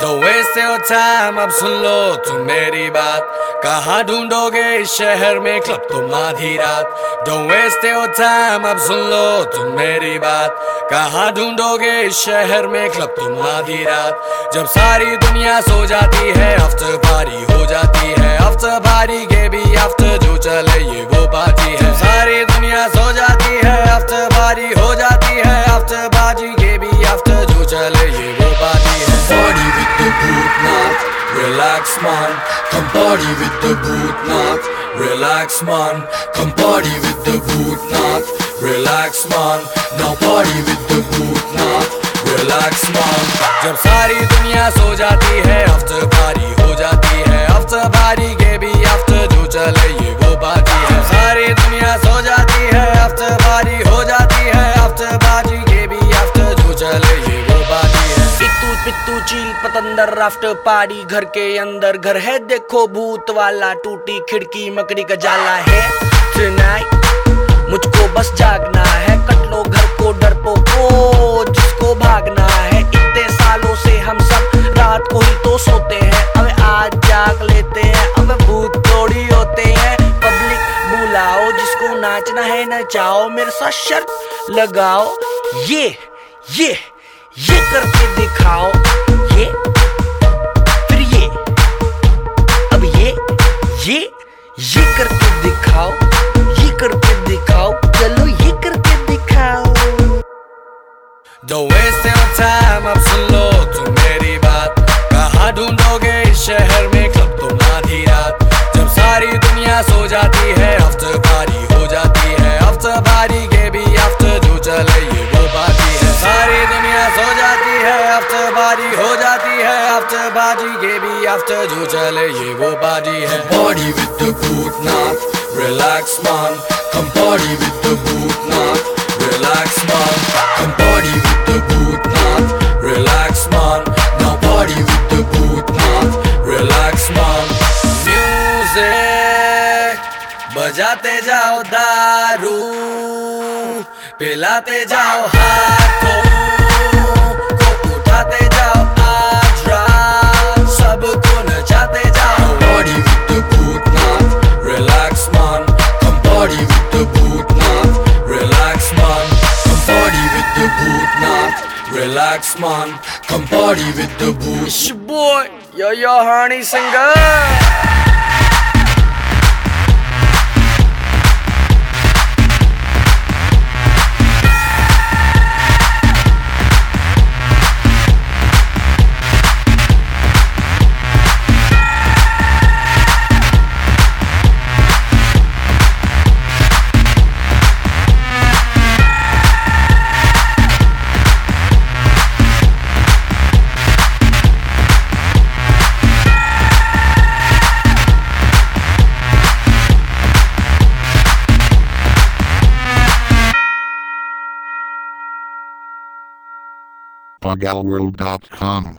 दो waste your time अब सुन लो तुम मेरी बात कहाँ ढूंढोगे इस शहर में क्लब तुम आधी रात Don't waste your time अब सुन लो तुम मेरी बात कहाँ ढूंढोगे इस शहर में क्लब तुम आधी रात जब सारी दुनिया सो जाती है आफ्टर पारी हो जाती है आफ्टर पारी के भी आफ्टर जो चले, ये वो पार्टी है। सारी दुनिया सो जाती है आफ्टर पारी हो जाती है आफ्टर बाजी के भी आफ्टर जो चले relax man. Come party with the boot knot, relax man. Come party with the boot knot, relax man. Now party with the boot knot, relax man. जब सारी दुनिया सो जाती है आफ्टर पारी हो जाती है आफ्टर पारी के भी आफ्टर जो चले ये पित्तू चील, पतंदर आफ्टर पार्टी घर के अंदर घर है। देखो भूत वाला, टूटी खिड़की, मकड़ी का जाला है। मुझको बस जागना है। कट लो घर को डरपो को जिसको भागना है। इतने सालों से हम सब रात को ही तो सोते हैं। अब आज जाग लेते हैं। अब भूत थोड़ी होते हैं। पब्लिक बुलाओ, जिसको नाचना है, नचाओ। मेरे साथ शर्त लगाओ। ये ये। ये करके दिखाओ। बारी हो जाती है आफ्टर बाजी, ये भी आफ्टर जो चले, ये वो बाजी है। Body with the good Nath relax man come body with the good Nath relax man come body with the good Nath relax man now body with the good Nath relax man music बजाते जाओ दारू, पिलाते जाओ हाथों। Relax man. Come party with the boot. It's your boy, yo yo honey singer. PugalWorld.com